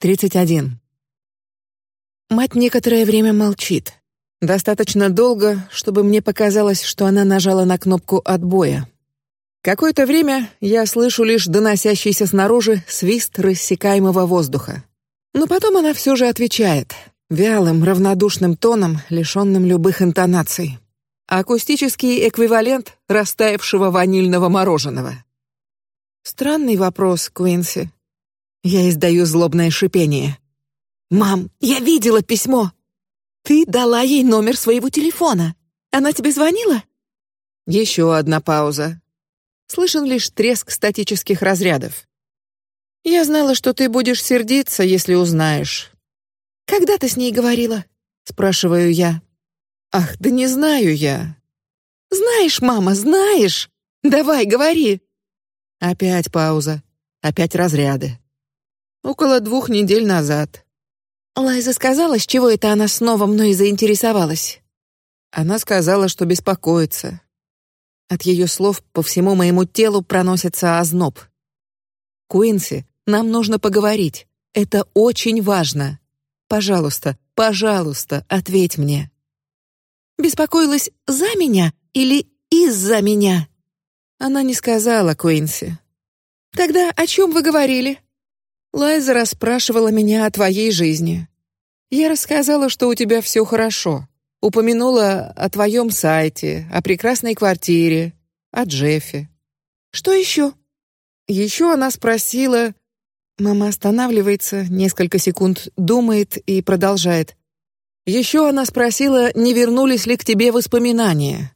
31. Мать некоторое время молчит. Достаточно долго, чтобы мне показалось, что она нажала на кнопку отбоя. Какое-то время я слышу лишь доносящийся снаружи свист рассекаемого воздуха. Но потом она все же отвечает вялым, равнодушным тоном, лишенным любых интонаций. Акустический эквивалент растаявшего ванильного мороженого. Странный вопрос, Квинси. Я издаю злобное шипение. Мам, я видела письмо. Ты дала ей номер своего телефона. Она тебе звонила? Еще одна пауза. Слышен лишь треск статических разрядов. Я знала, что ты будешь сердиться, если узнаешь. Когда ты с ней говорила? спрашиваю я. Ах, да не знаю я. Знаешь, мама, знаешь. Давай, говори. Опять пауза. Опять разряды. Около двух недель назад. Лайза сказала, с чего это она снова мной заинтересовалась. Она сказала, что беспокоится. От ее слов по всему моему телу проносится озноб. Куинси, нам нужно поговорить. Это очень важно. Пожалуйста, пожалуйста, ответь мне. Беспокоилась за меня или из-за меня? Она не сказала, Куинси. Тогда о чем вы говорили? Лайза расспрашивала меня о твоей жизни. Я рассказала, что у тебя все хорошо. Упомянула о твоем сайте, о прекрасной квартире, о Джеффе. Что еще? Еще она спросила. Мама останавливается, несколько секунд думает и продолжает. Еще она спросила, не вернулись ли к тебе воспоминания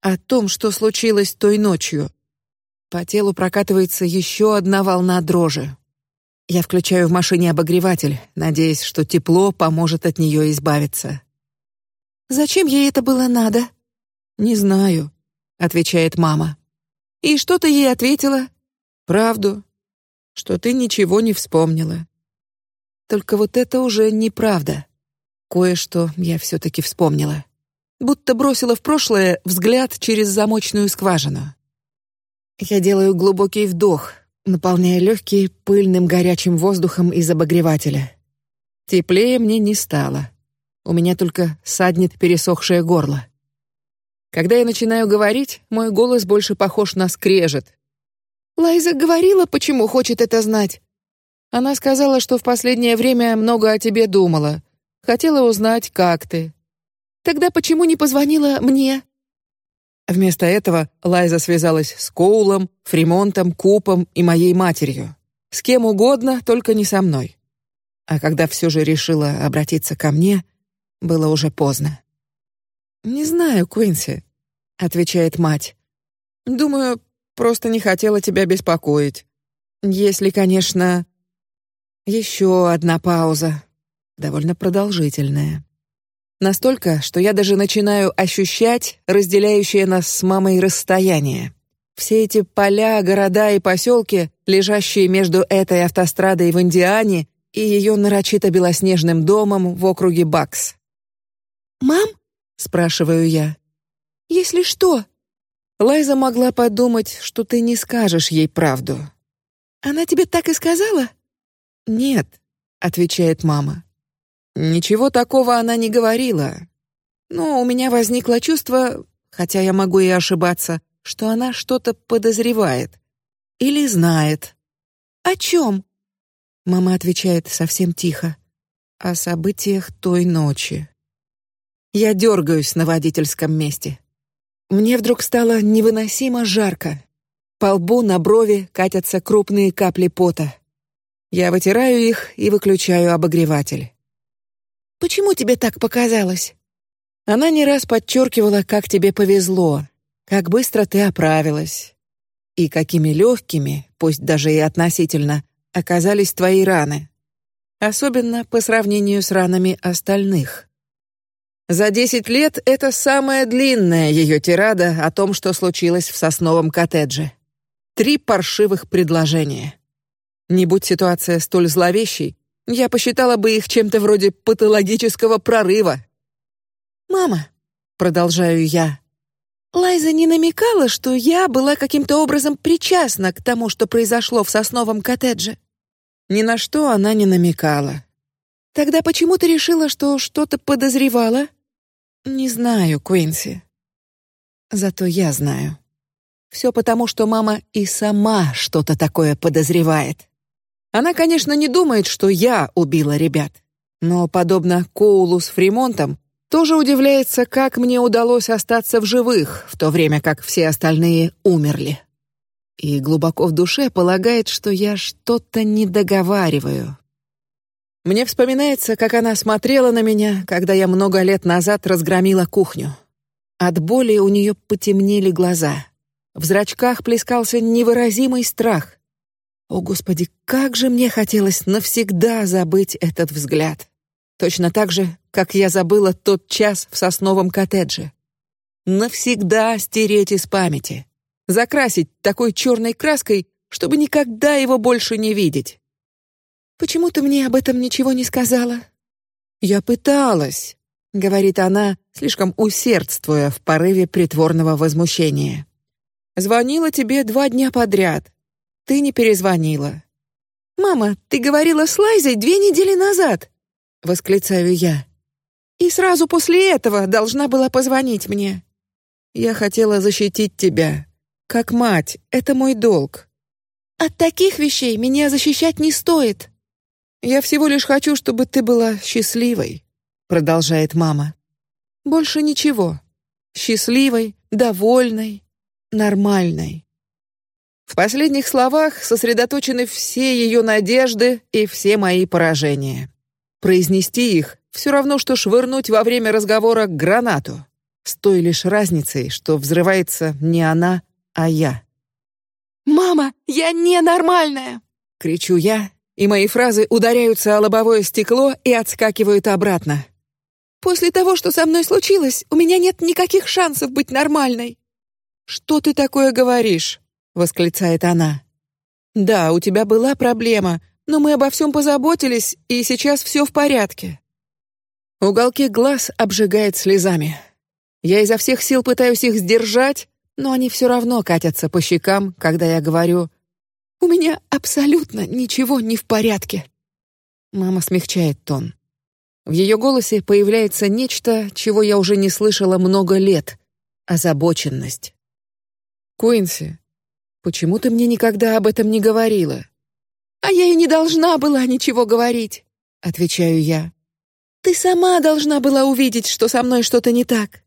о том, что случилось той ночью. По телу прокатывается еще одна волна дрожи. Я включаю в машине обогреватель, надеясь, что тепло поможет от нее избавиться. Зачем ей это было надо? Не знаю, отвечает мама. И что ты ей ответила? Правду, что ты ничего не вспомнила. Только вот это уже неправда. Кое-что я все-таки вспомнила, будто бросила в прошлое взгляд через замочную скважину. Я делаю глубокий вдох, наполняя легкие пыльным горячим воздухом из обогревателя. Теплее мне не стало. У меня только саднет пересохшее горло. Когда я начинаю говорить, мой голос больше похож на скрежет. Лайза говорила, почему хочет это знать. Она сказала, что в последнее время много о тебе думала, хотела узнать, как ты. Тогда почему не позвонила мне? Вместо этого Лайза связалась с Коулом, Фримонтом, Купом и моей матерью. С кем угодно, только не со мной. А когда все же решила обратиться ко мне, было уже поздно. Не знаю, Квинси, отвечает мать. Думаю, просто не хотела тебя беспокоить. Если, конечно, еще одна пауза, довольно продолжительная. Настолько, что я даже начинаю ощущать разделяющее нас с мамой расстояние. Все эти поля, города и поселки, лежащие между этой автострадой в Индиане и ее нарочито белоснежным домом в округе Бакс. Мам, спрашиваю я. Если что, Лайза могла подумать, что ты не скажешь ей правду. Она тебе так и сказала? Нет, отвечает мама. Ничего такого она не говорила. Но у меня возникло чувство, хотя я могу и ошибаться, что она что-то подозревает или знает. О чем? Мама отвечает совсем тихо. О событиях той ночи. Я дергаюсь на водительском месте. Мне вдруг стало невыносимо жарко. По лбу на брови катятся крупные капли пота. Я вытираю их и выключаю обогреватель. Почему тебе так показалось? Она не раз подчеркивала, как тебе повезло, как быстро ты оправилась и какими легкими, пусть даже и относительно, оказались твои раны, особенно по сравнению с ранами остальных. За десять лет это самая длинная ее тирада о том, что случилось в сосновом коттедже. Три паршивых предложения. Не будь ситуация столь зловещей, я посчитала бы их чем-то вроде патологического прорыва. Мама, продолжаю я. Лайза не намекала, что я была каким-то образом причастна к тому, что произошло в сосновом коттедже. Ни на что она не намекала. Тогда почему ты решила, что что-то подозревала? Не знаю, Куинси. Зато я знаю. Все потому, что мама и сама что-то такое подозревает. Она, конечно, не думает, что я убила ребят, но подобно Коулу с Фримонтом тоже удивляется, как мне удалось остаться в живых, в то время как все остальные умерли. И глубоко в душе полагает, что я что-то не договариваю. Мне вспоминается, как она смотрела на меня, когда я много лет назад разгромила кухню. От боли у нее потемнели глаза. В зрачках плескался невыразимый страх. О, господи, как же мне хотелось навсегда забыть этот взгляд. Точно так же, как я забыла тот час в сосновом коттедже. Навсегда стереть из памяти, закрасить такой черной краской, чтобы никогда его больше не видеть. Почему ты мне об этом ничего не сказала? Я пыталась, говорит она, слишком усердствуя в порыве притворного возмущения. Звонила тебе два дня подряд. Ты не перезвонила. Мама, ты говорила с Лайзой две недели назад. Восклицаю я. И сразу после этого должна была позвонить мне. Я хотела защитить тебя, как мать. Это мой долг. От таких вещей меня защищать не стоит. Я всего лишь хочу, чтобы ты была счастливой, продолжает мама. Больше ничего. Счастливой, довольной, нормальной. В последних словах сосредоточены все ее надежды и все мои поражения. Произнести их все равно, что швырнуть во время разговора гранату, с той лишь разницей, что взрывается не она, а я. Мама, я не нормальная, кричу я, и мои фразы ударяются о лобовое стекло и отскакивают обратно. После того, что со мной случилось, у меня нет никаких шансов быть нормальной. Что ты такое говоришь? Восклицает она. Да, у тебя была проблема, но мы обо всем позаботились, и сейчас все в порядке. Уголки глаз обжигает слезами. Я изо всех сил пытаюсь их сдержать, но они все равно катятся по щекам, когда я говорю: "У меня абсолютно ничего не в порядке". Мама смягчает тон. В ее голосе появляется нечто, чего я уже не слышала много лет: озабоченность. Куинси, почему ты мне никогда об этом не говорила? А я и не должна была ничего говорить, отвечаю я. Ты сама должна была увидеть, что со мной что-то не так.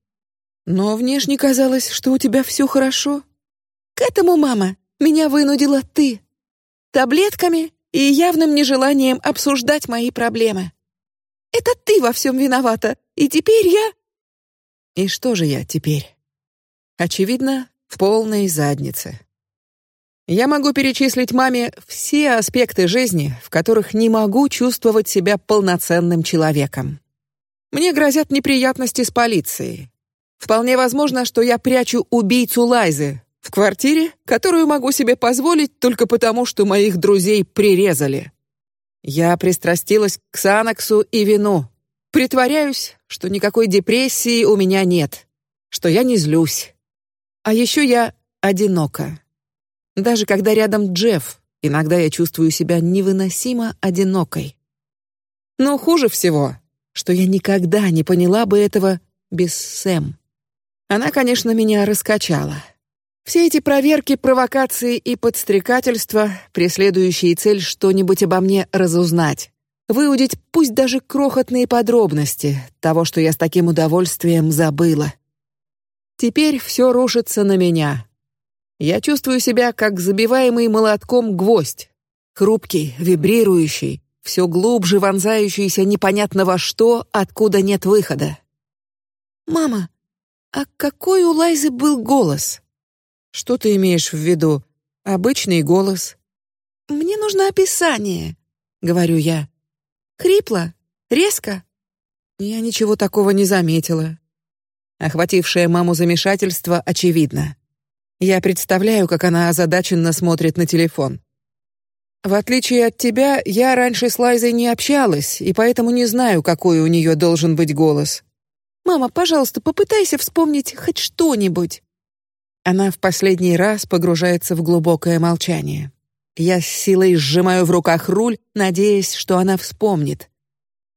Но внешне казалось, что у тебя все хорошо. К этому, мама, меня вынудила ты. Таблетками и явным нежеланием обсуждать мои проблемы. Это ты во всем виновата, и теперь я. И что же я теперь? Очевидно, в полной заднице. Я могу перечислить маме все аспекты жизни, в которых не могу чувствовать себя полноценным человеком. Мне грозят неприятности с полицией. Вполне возможно, что я прячу убийцу Лайзы в квартире, которую могу себе позволить только потому, что моих друзей прирезали. Я пристрастилась к Санаксу и вину. Притворяюсь, что никакой депрессии у меня нет, что я не злюсь, а еще я одинока. Даже когда рядом Джефф, иногда я чувствую себя невыносимо одинокой. Но хуже всего, что я никогда не поняла бы этого без Сэм. Она, конечно, меня раскачала. Все эти проверки, провокации и подстрекательства, преследующие цель что-нибудь обо мне разузнать, выудить пусть даже крохотные подробности того, что я с таким удовольствием забыла. Теперь все рушится на меня. Я чувствую себя как забиваемый молотком гвоздь, хрупкий, вибрирующий, все глубже вонзающийся непонятно во что, откуда нет выхода. Мама, а какой у Лайзы был голос? Что ты имеешь в виду? Обычный голос? Мне нужно описание, говорю я. Хрипло, резко. Я ничего такого не заметила. Охватившее маму замешательство очевидно. Я представляю, как она озадаченно смотрит на телефон. В отличие от тебя, я раньше с Лайзой не общалась, и поэтому не знаю, какой у нее должен быть голос. Мама, пожалуйста, попытайся вспомнить хоть что-нибудь. Она в последний раз погружается в глубокое молчание. Я с силой сжимаю в руках руль, надеясь, что она вспомнит.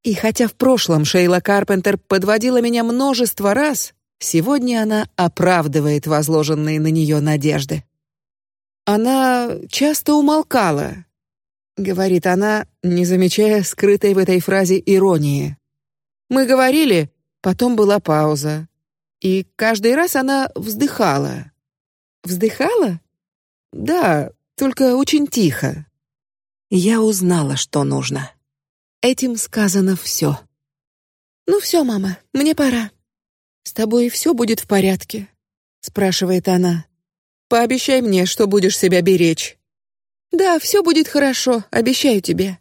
И хотя в прошлом Шейла Карпентер подводила меня множество раз, сегодня она оправдывает возложенные на нее надежды. Она часто умолкала, говорит она, не замечая скрытой в этой фразе иронии. Мы говорили, потом была пауза, и каждый раз она вздыхала. Вздыхала? Да, только очень тихо. Я узнала, что нужно. Этим сказано все. Ну все, мама, мне пора. С тобой все будет в порядке? спрашивает она. Пообещай мне, что будешь себя беречь. Да, все будет хорошо, обещаю тебе.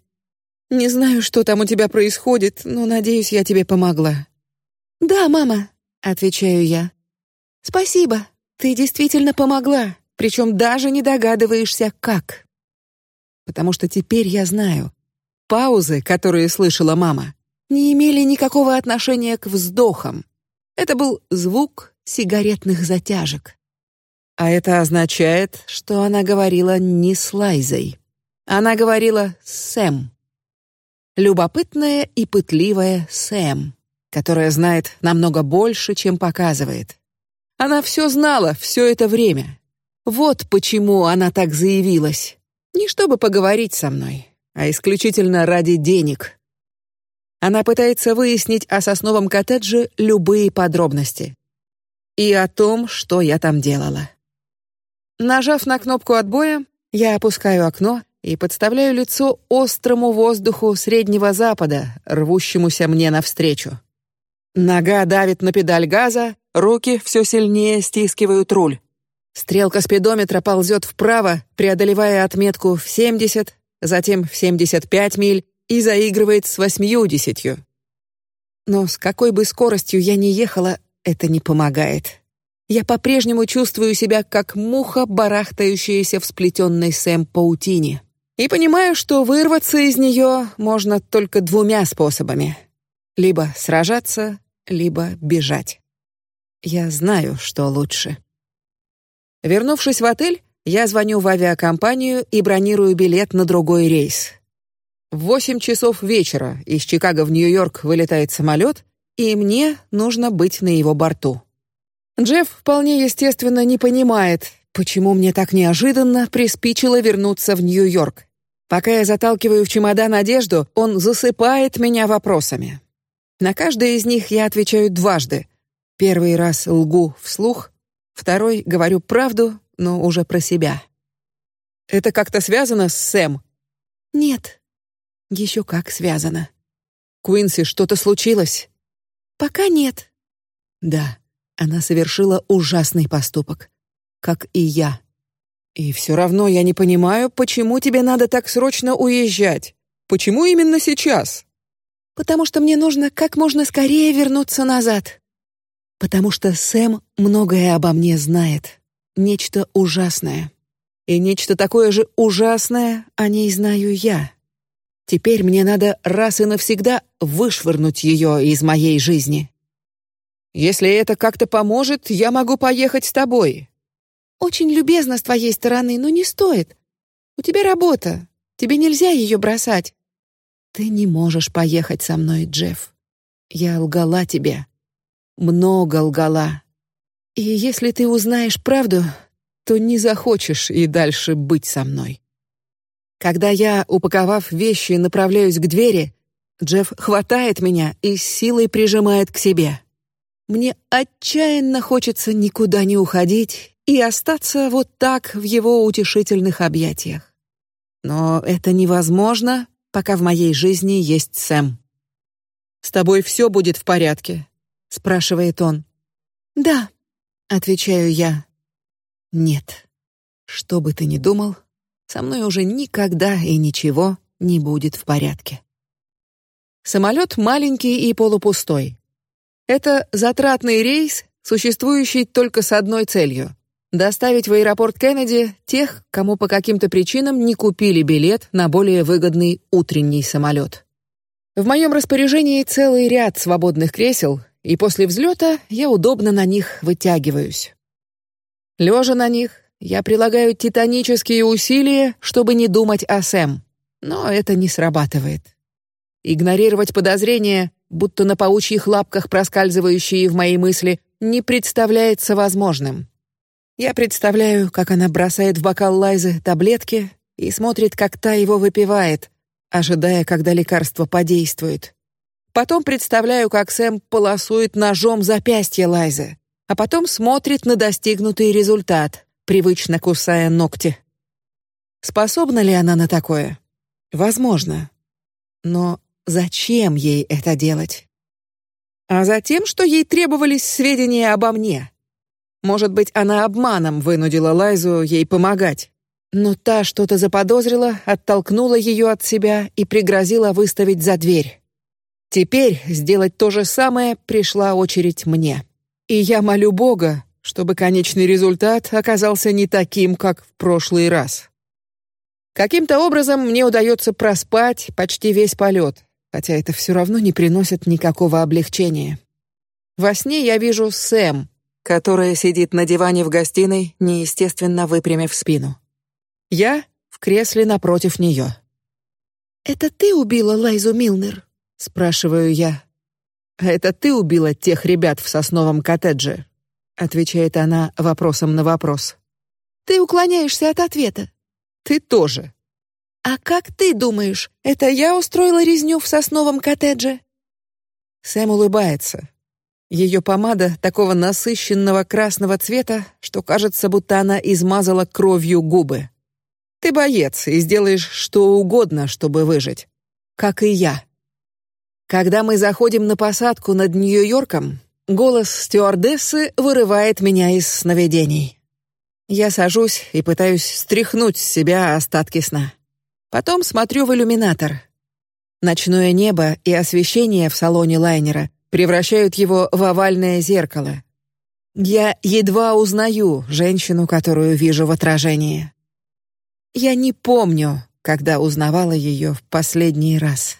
Не знаю, что там у тебя происходит, но надеюсь, я тебе помогла. Да, мама, отвечаю я. Спасибо, ты действительно помогла причем даже не догадываешься, как. Потому что теперь я знаю, паузы, которые слышала мама, не имели никакого отношения к вздохам. Это был звук сигаретных затяжек. А это означает, что она говорила не с Лайзой. Она говорила с Сэм. Любопытная и пытливая Сэм, которая знает намного больше, чем показывает. Она все знала все это время вот почему она так заявилась. Не чтобы поговорить со мной, а исключительно ради денег. Она пытается выяснить о сосновом коттедже любые подробности и о том, что я там делала. Нажав на кнопку отбоя, я опускаю окно и подставляю лицо острому воздуху Среднего Запада, рвущемуся мне навстречу. Нога давит на педаль газа, руки все сильнее стискивают руль. Стрелка спидометра ползет вправо, преодолевая отметку в 70, затем в 75 миль и заигрывает с восьмидесятью. Но с какой бы скоростью я ни ехала, это не помогает. Я по-прежнему чувствую себя как муха, барахтающаяся в сплетенной Сэм паутине, и понимаю, что вырваться из нее можно только двумя способами: либо сражаться, либо бежать. Я знаю, что лучше. Вернувшись в отель, я звоню в авиакомпанию и бронирую билет на другой рейс. Восемь часов вечера из Чикаго в Нью-Йорк вылетает самолет, и мне нужно быть на его борту. Джефф вполне естественно не понимает, почему мне так неожиданно приспичило вернуться в Нью-Йорк. Пока я заталкиваю в чемодан одежду, он засыпает меня вопросами. На каждый из них я отвечаю дважды. Первый раз лгу вслух, Второй говорю правду, но уже про себя. Это как-то связано с Сэм? Нет. Еще как связано. Куинси, что-то случилось? Пока нет. Да, она совершила ужасный поступок, как и я. И все равно я не понимаю, почему тебе надо так срочно уезжать. Почему именно сейчас? Потому что мне нужно как можно скорее вернуться назад потому что Сэм многое обо мне знает, нечто ужасное, и нечто такое же ужасное о ней знаю я. Теперь мне надо раз и навсегда вышвырнуть ее из моей жизни. Если это как-то поможет, я могу поехать с тобой. Очень любезно с твоей стороны, но не стоит. У тебя работа, тебе нельзя ее бросать. Ты не можешь поехать со мной, Джефф. Я лгала тебе много лгала. И если ты узнаешь правду, то не захочешь и дальше быть со мной. Когда я, упаковав вещи, направляюсь к двери, Джефф хватает меня и силой прижимает к себе. Мне отчаянно хочется никуда не уходить и остаться вот так в его утешительных объятиях. Но это невозможно, пока в моей жизни есть Сэм. С тобой все будет в порядке, спрашивает он. Да, отвечаю я. Нет. Что бы ты ни думал, со мной уже никогда и ничего не будет в порядке. Самолет маленький и полупустой. Это затратный рейс, существующий только с одной целью: доставить в аэропорт Кеннеди тех, кому по каким-то причинам не купили билет на более выгодный утренний самолет. В моем распоряжении целый ряд свободных кресел, и после взлета я удобно на них вытягиваюсь. Лежа на них, я прилагаю титанические усилия, чтобы не думать о Сэм, но это не срабатывает. Игнорировать подозрения, будто на паучьих лапках проскальзывающие в мои мысли, не представляется возможным. Я представляю, как она бросает в бокал Лайзы таблетки и смотрит, как та его выпивает, ожидая, когда лекарство подействует. Потом представляю, как Сэм полосует ножом запястье Лайзы, а потом смотрит на достигнутый результат, привычно кусая ногти. Способна ли она на такое? Возможно. Но зачем ей это делать? А затем, что ей требовались сведения обо мне. Может быть, она обманом вынудила Лайзу ей помогать. Но та что-то заподозрила, оттолкнула ее от себя и пригрозила выставить за дверь. Теперь сделать то же самое пришла очередь мне. И я молю Бога, чтобы конечный результат оказался не таким, как в прошлый раз. Каким-то образом мне удается проспать почти весь полет, хотя это все равно не приносит никакого облегчения. Во сне я вижу Сэм, которая сидит на диване в гостиной, неестественно выпрямив спину. Я в кресле напротив нее. Это ты убила Лайзу Милнер? спрашиваю я. Это ты убила тех ребят в сосновом коттедже? Отвечает она вопросом на вопрос. Ты уклоняешься от ответа. Ты тоже. А как ты думаешь, это я устроила резню в сосновом коттедже? Сэм улыбается. Ее помада такого насыщенного красного цвета, что кажется, будто она измазала кровью губы. Ты боец и сделаешь что угодно, чтобы выжить, как и я. Когда мы заходим на посадку над Нью-Йорком, голос стюардессы вырывает меня из сновидений. Я сажусь и пытаюсь стряхнуть с себя остатки сна. Потом смотрю в иллюминатор. Ночное небо и освещение в салоне лайнера превращают его в овальное зеркало. Я едва узнаю женщину, которую вижу в отражении. Я не помню, когда узнавала ее в последний раз.